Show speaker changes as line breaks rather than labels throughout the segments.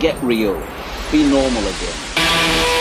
Get real. Be normal again.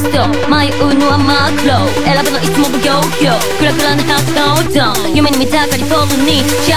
スト迷うのはマクロ選ぶのいつも奉行表。クラクラな発想ドン。夢に見たカリフォルニー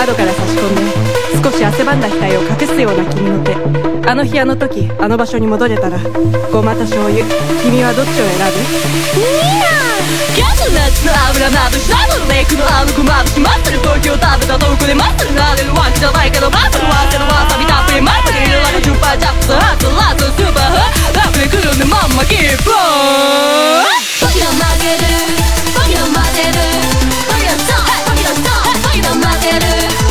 窓から差し込んで少し汗ばんだ額を隠すような君の手。あの日あの時あの場所に戻れたらごまと醤油。君はどっちを選ぶ？
ガスの油まぶしラブのイクのあの子まぶしマッスル東京食べたでマッスルなるわけじゃないけどマッスルはわさびたっぷりマッスル色ュパーャップスハーラスーパーラブでくるんでまんまキープ
の負けるの
負けるのの今
負ける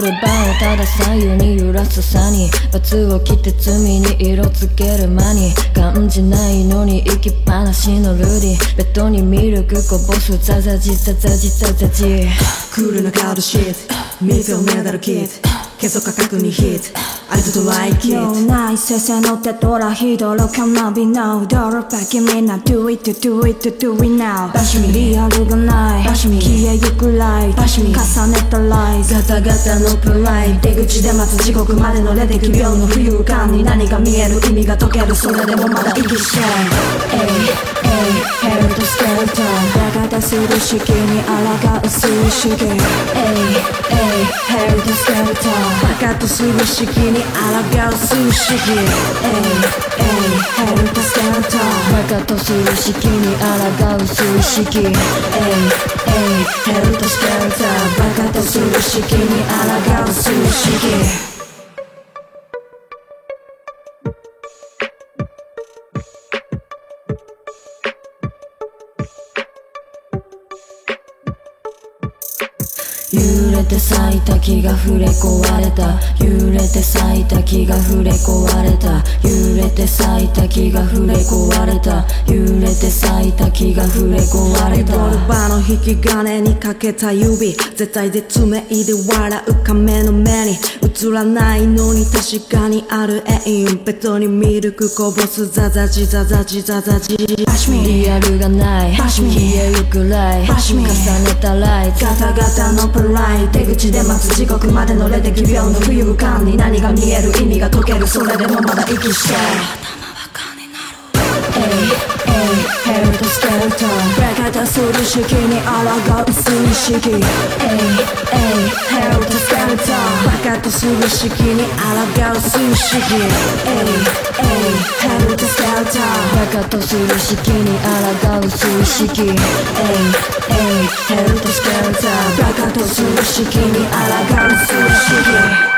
リ
ボルバーをただ左右に揺らすさに罰を着て罪に色つける間に感じないのに行きっぱなしのルディベッドにミルクこぼすザザジザザジザザジ。
クールなカードシート水をメダルキット消素価格にヒット I don't like
No
it
ないせせの手ドラヒドロカナビナウドロパキみんな Do it do it do it now バシミリアルがないバシミ消えゆくライバシミ重ねたライガタガタのプライ出口で待つ地獄までのレデキ秒の浮遊感に何が見える意味が解けるそれでもまだ息してエイエイヘルとスケルトンバカ出す。る式に抗う数式エイエイヘルとスケルトン
バカとする式に抗う数式
エイエイヘルとスケルトンバカとする式に抗う数式ヘルとスケルトンバカとする式に抗う数式咲いた木が触れ壊れた。揺れて咲いた木が触れ壊れた。揺れて咲いた木が触れ壊れた。揺れて咲いた木が触れ壊れ
リボル
た
バーの引き金にかけた指。絶対絶命で笑う亀の目に。映らないのに確かにあるエイン。ベッドにミルクこぼすザザジザザジザザジ。
リアルがない。消えゆくライ。重ねたライ。
ガタガタのプライ。出口で待つ地獄までのれて奇妙の浮遊感に何が見える意味が解けるそれでもまだ息して。
エイエイヘルとスケルトン
レカとする式に抗う数式エイエイヘルとスケルトンバカとする式に抗う数式エイエイヘルとスケルトン
バカとする式に抗う数式。エイエイヘルとスケルトン
バカとする式に抗う数式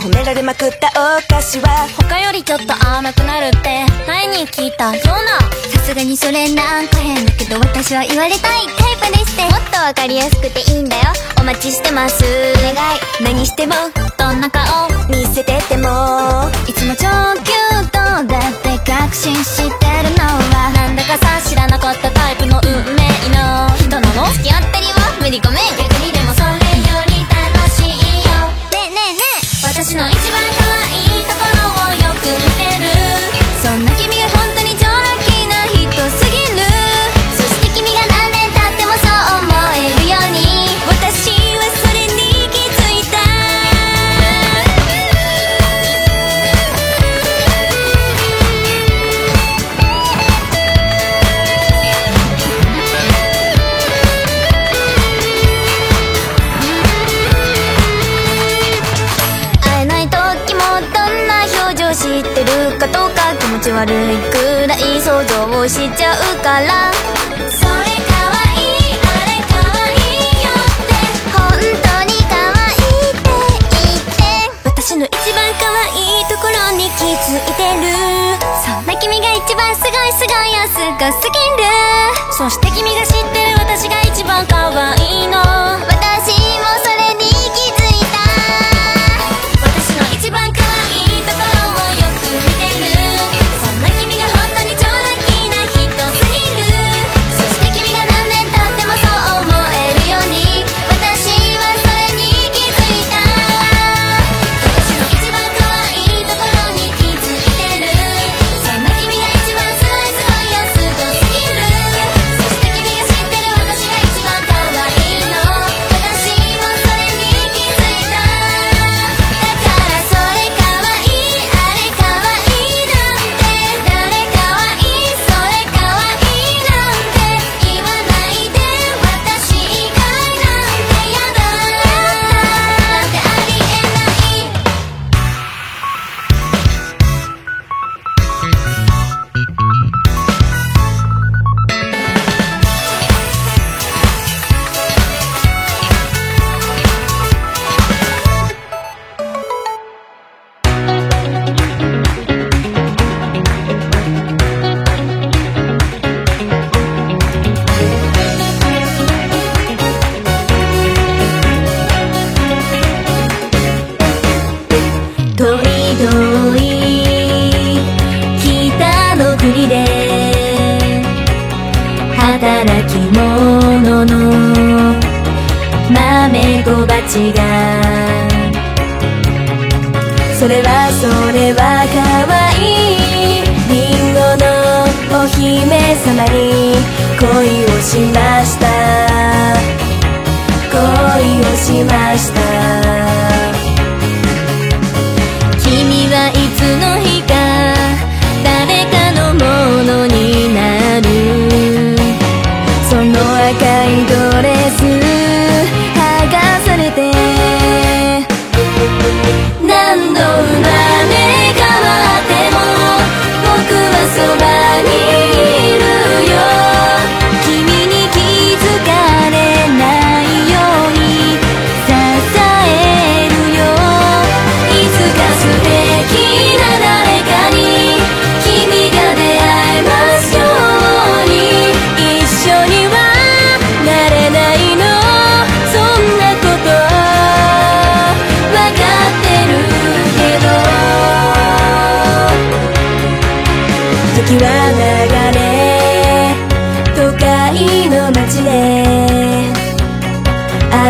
褒められまくったお菓子は。
他よりちょっと甘くなるって前に聞いたそうな。さすがにそれなんか変だけど私は言われたいタイプですって。もっとわかりやすくていいんだよ。お待ちしてます。お願い。
何しても。
どんな顔
見せてても。
いつも超キュートだって確信してるのは。なんだかさ知らなかったタイプの運命の。人なの付き合ったりは無理ごめんち悪いくらい想像しちゃうから。それかわいいあれかわいいよって。本当にかわいいって言って。
私の一番可愛いところに気づいてる。
そんな君が一番すごいすごいよすごすぎるそ
して君が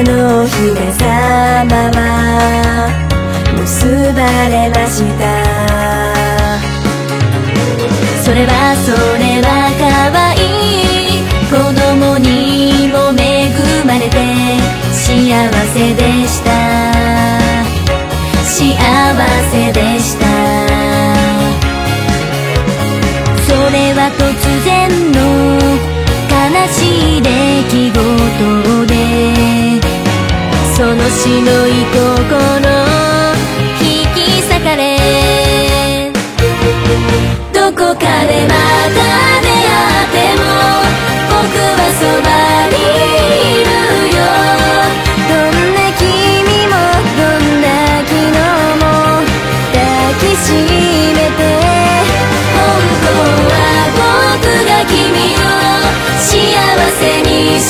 あの姫様は結ばれました。それはそれは可愛い。子供にも恵まれて幸せでした。幸せでした。それは突然の悲しい出来事でその白い心引き裂かれ。どこかでまた出会っても僕はそばにいるよ。どんな君もどんな昨日も抱きしめて。本当は僕が君を幸せにし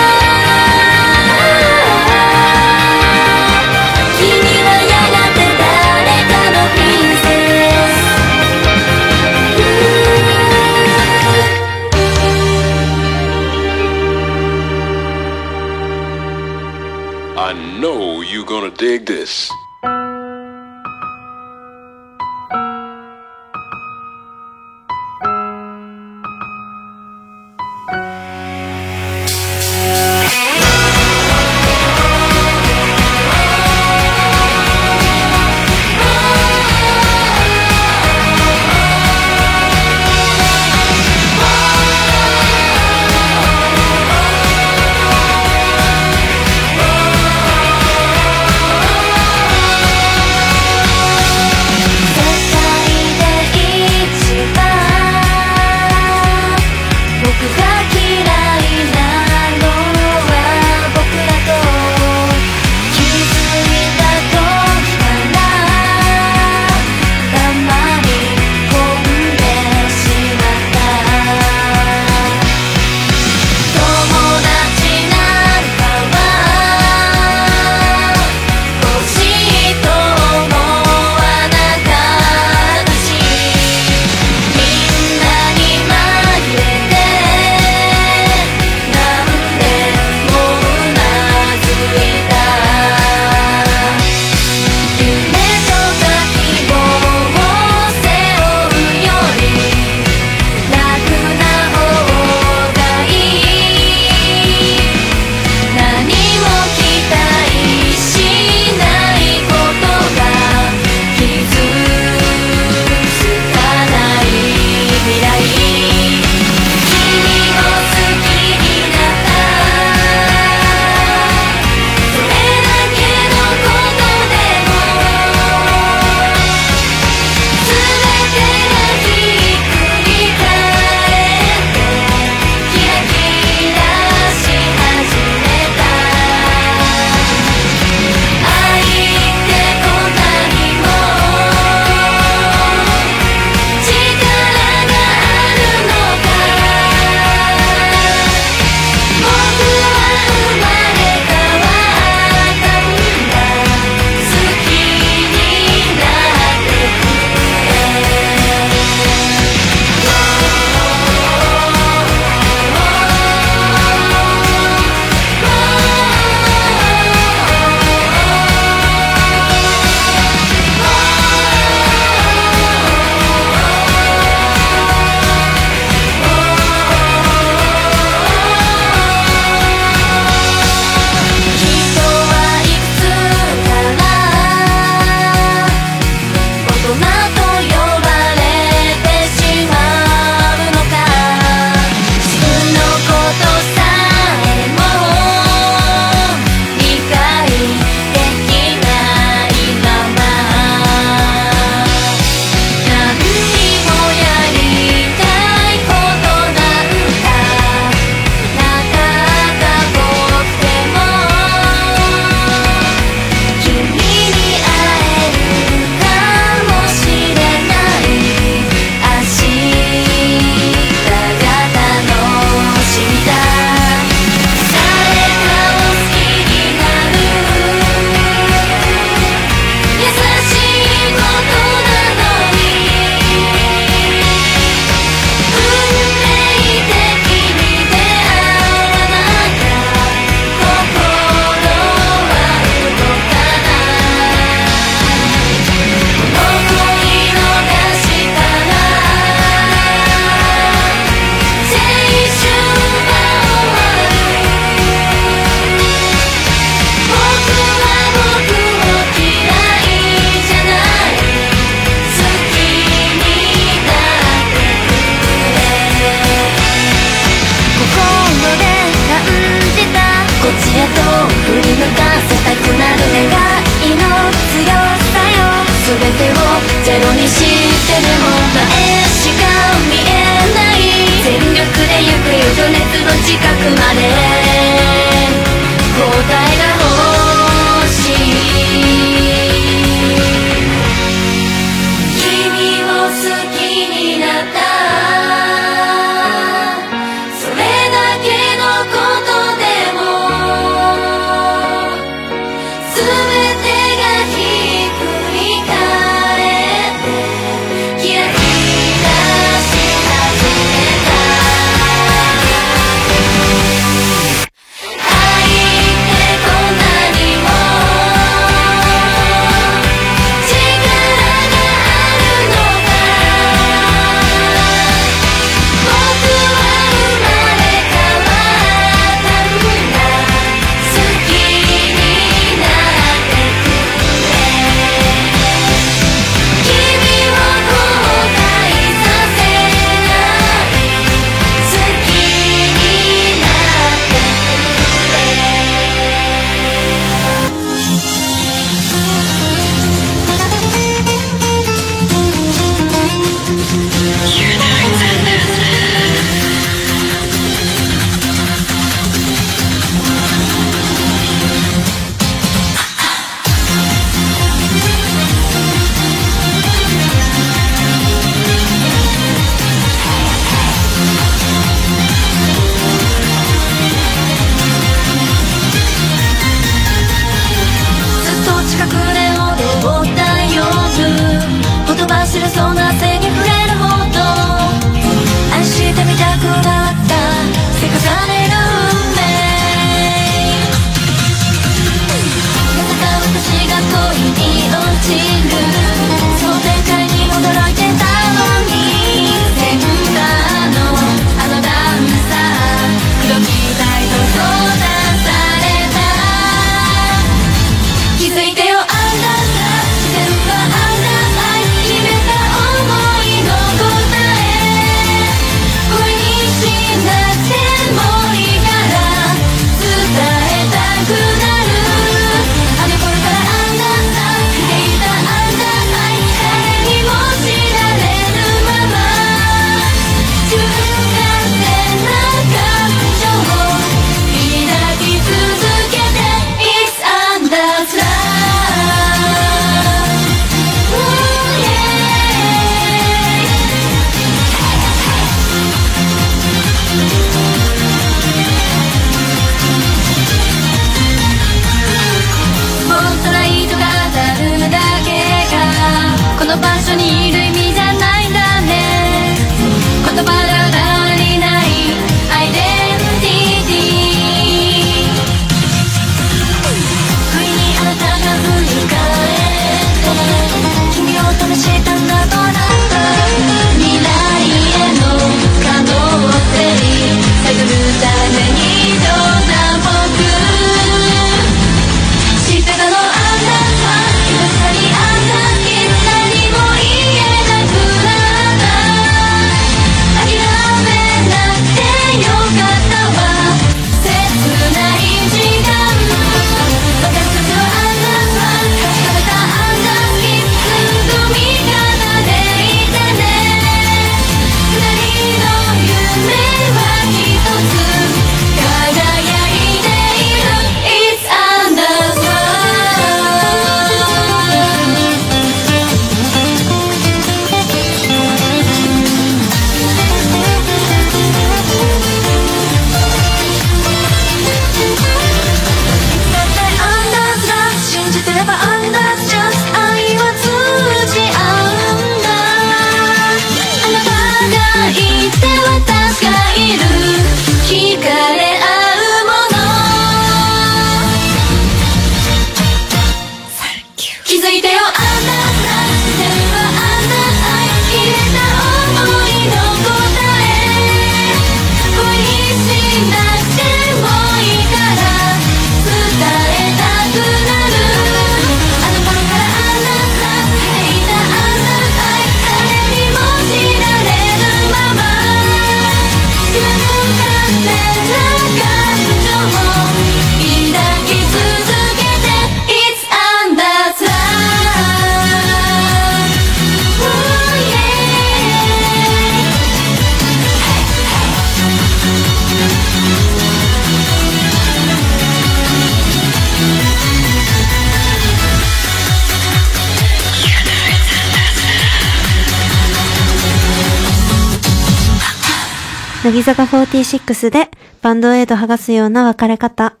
6でバンドエイド剥が
すような別れ
方。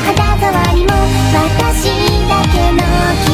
肌触りも私だけの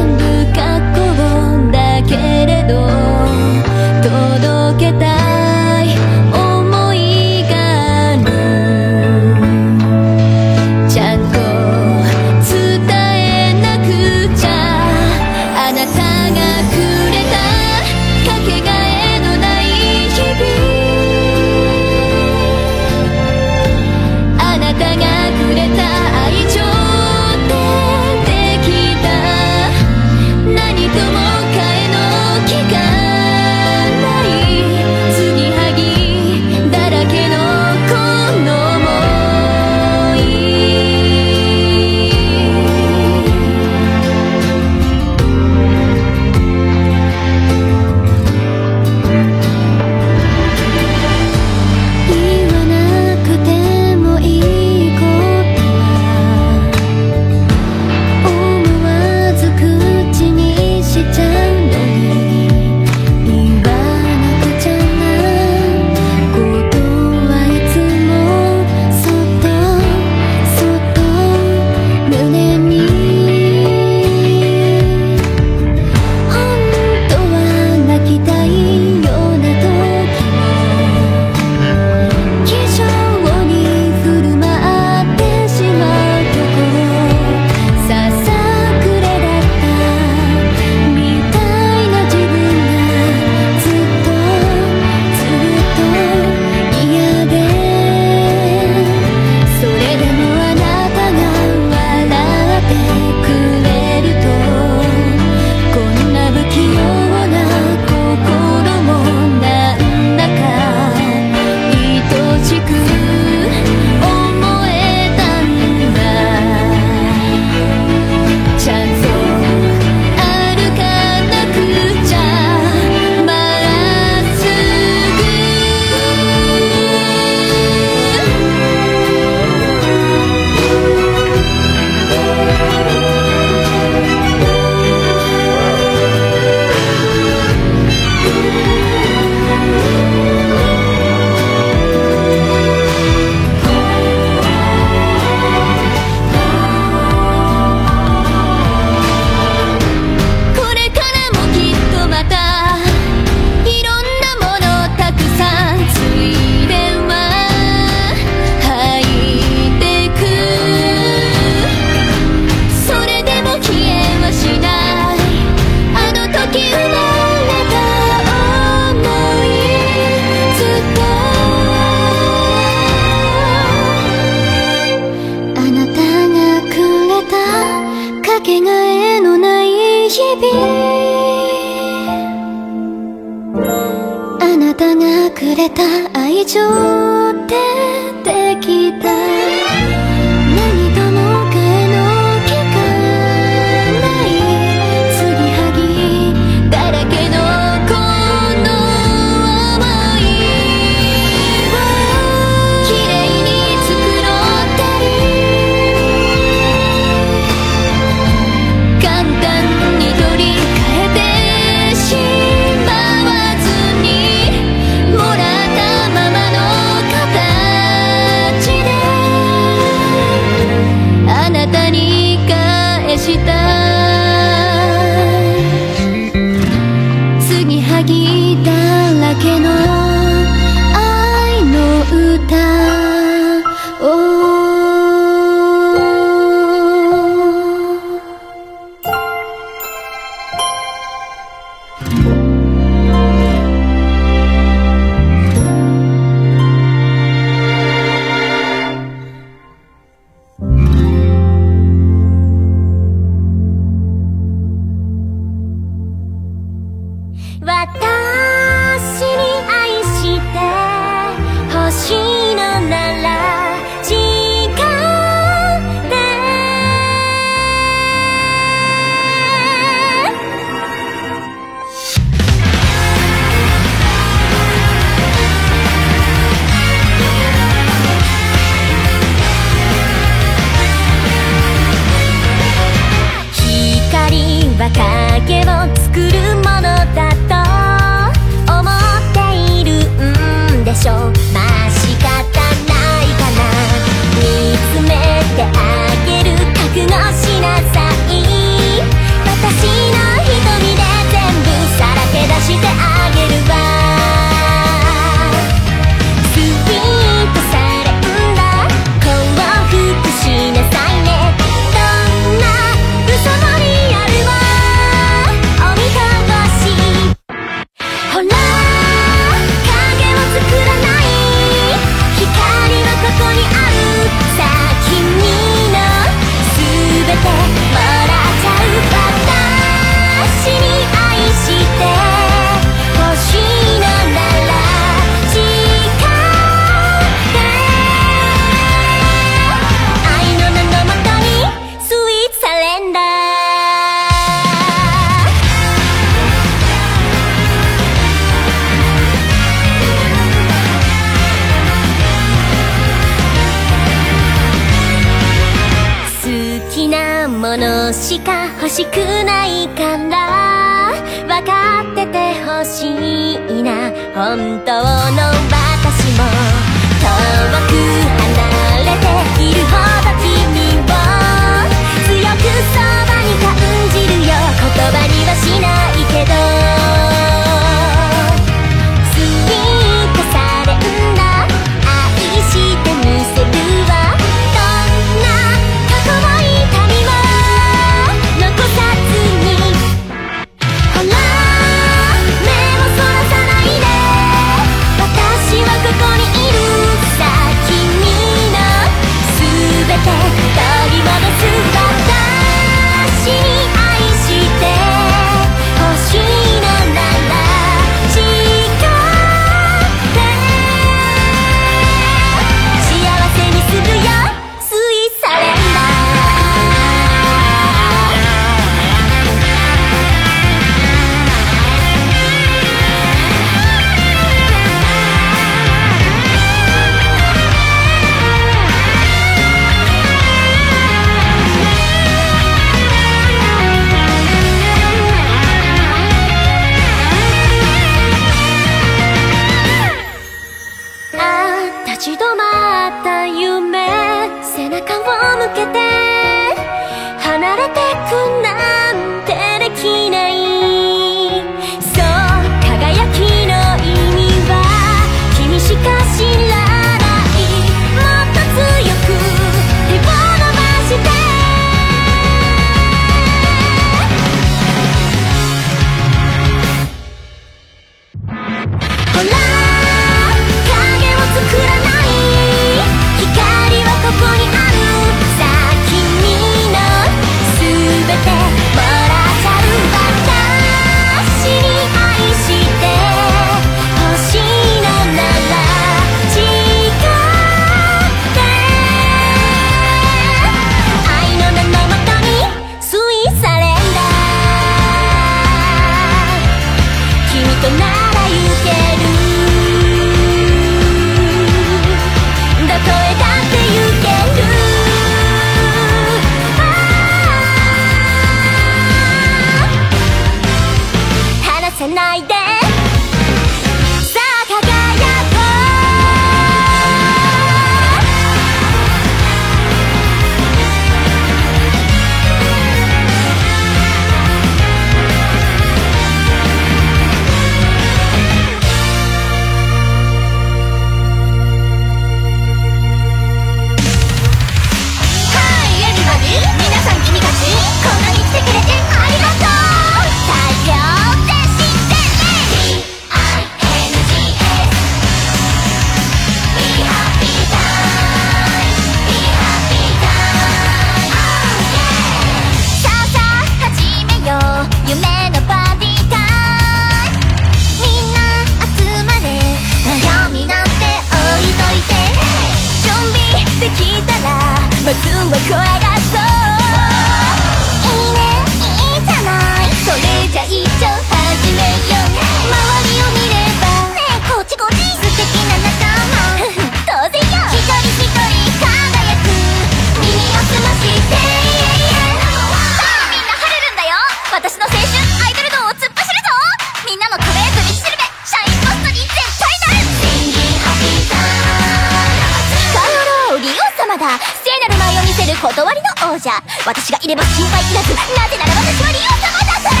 りの王者私がいれば心配いらずなぜなら私はリオ様だから。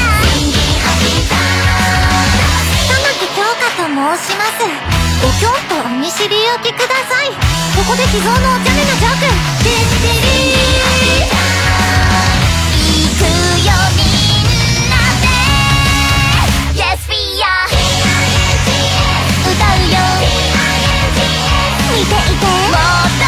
玉木京香と申します。ごきょんとお見知りおきください。ここで秘蔵のお茶目なジョーク。デッテリー見ていて。もっと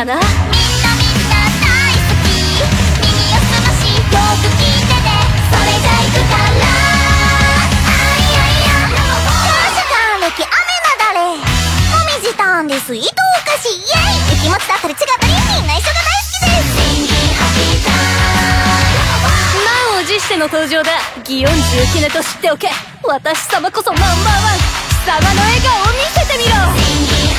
まったくだな。みんなみんな大好き耳をすましよく聞いてねそれじゃ行くからあいやいや感謝還暦雨なだれもみじたんです糸おかしイエイ気持ちだったり違ったりみんな一緒が大好きです
満を持しての登場だ。祇園中記念と知っておけ。私様こそナンバーワン。貴様の笑顔を見せてみろ。